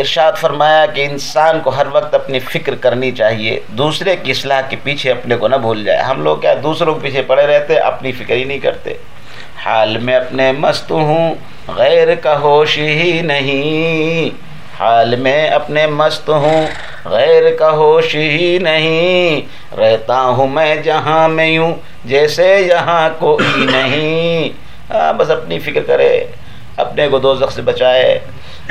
ارشاد فرمایا کہ انسان کو ہر وقت اپنی فکر کرنی چاہیے، دوسرے کی اصلاح کے پیچھے اپنے کو نہ بھول جائے۔ ہم لوگ کیا دوسروں کے پیچھے پڑے رہتے، اپنی فکر ہی نہیں کرتے۔ حال میں اپنے مست ہوں، غیر کا ہوش ہی نہیں۔ حال میں اپنے مست ہوں، غیر کا ہوش ہی نہیں۔ رہتا ہوں میں جہاں میں یوں، جیسے یہاں کوئی نہیں۔ ہاں بس اپنی فکر کرے، اپنے کو دوزخ سے بچائے۔